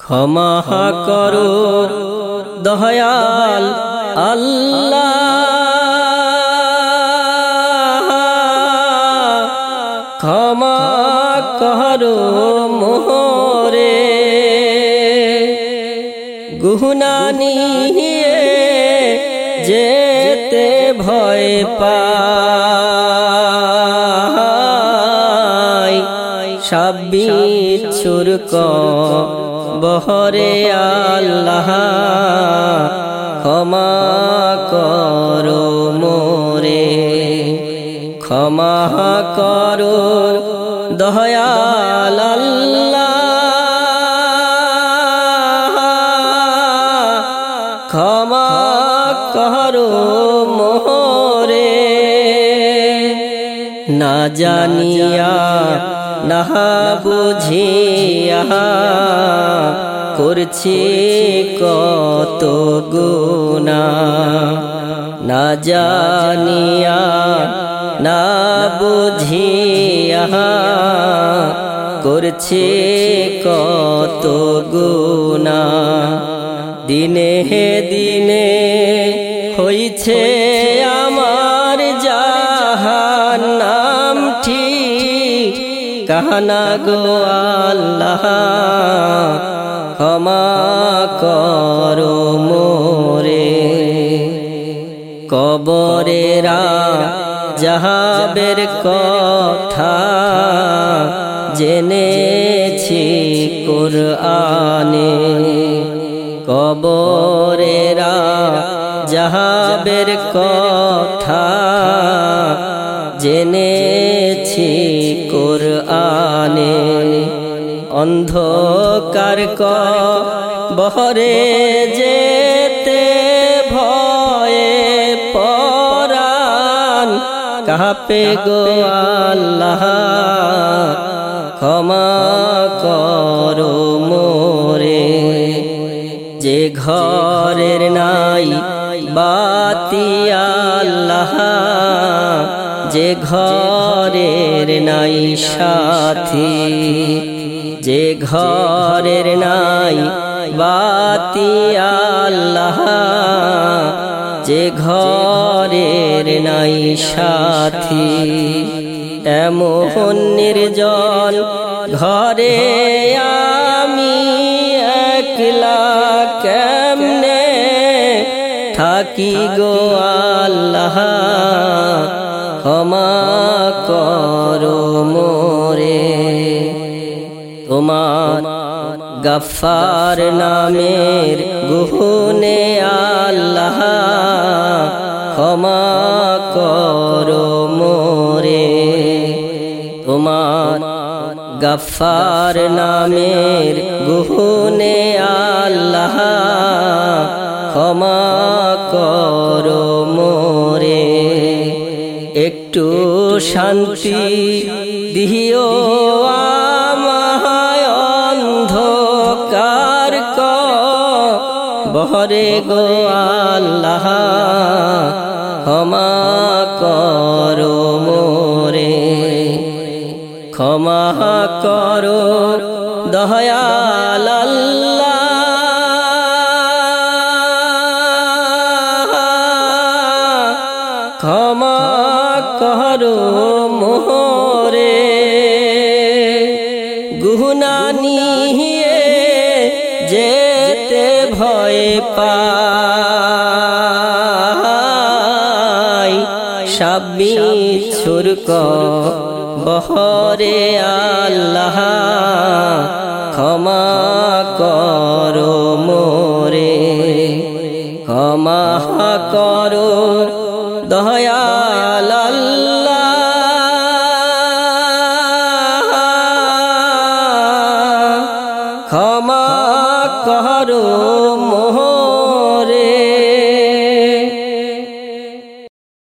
ক্ষমা করো দয়াল আল্লাহ। ক্ষমা করো মোহরে। গুহনা যেতে ভয় পাই সাব্বির ছুরক বহরে আল্লাহ ক্ষমা করো মোরে। ক্ষমা করো দয়াল ক্ষমা করো মোরে। না জানিয়া না বুঝিয়া করছি কত গুণা। না জানিয়া, না বুঝিয়া করছি কত গুণা। দিনে দিনে হইছে কাহানা গো আল্লাহ, ক্ষমা করো মোরে। কবরেরা জাহাবের কথা জেনেছি কোরআনে। কবরেরা জাহাবের কথা জেনেছি অন্ধকার ক, বহরে যেতে ভয়ে পরাণ। কাপে গো আল্লাহ, ক্ষমা করো মোরে। যে ঘরের নাই বাতি আল্লাহ, যে ঘরের নাই সাথী। যে ঘরের নাই বাতি আল্লাহ যে ঘরের নাই সাথী এমন নির্জন ঘরে আমি একলা কেমনে থাকি গো আল্লাহ? ক্ষমা করো তোমার গফার নামের গুহনে আল্লাহ ক্ষমা করো মোরে। তোমার গফার নামের গুহনে আল্লাহ ক্ষমা করো মোরে। একটু শান্তি দিও বহরে গো আল্লাহ, ক্ষমা করো মোরে। ক্ষমা করো দয়াল আল্লাহ। ক্ষমা করো মোরে। গুহনা নিয়ে যেতে ভয় পাই। সাব্বি ছুরক বহরে আল্লাহ ক্ষমা করো মোরে। ক্ষমা করো দয়াল ক্ষমা করো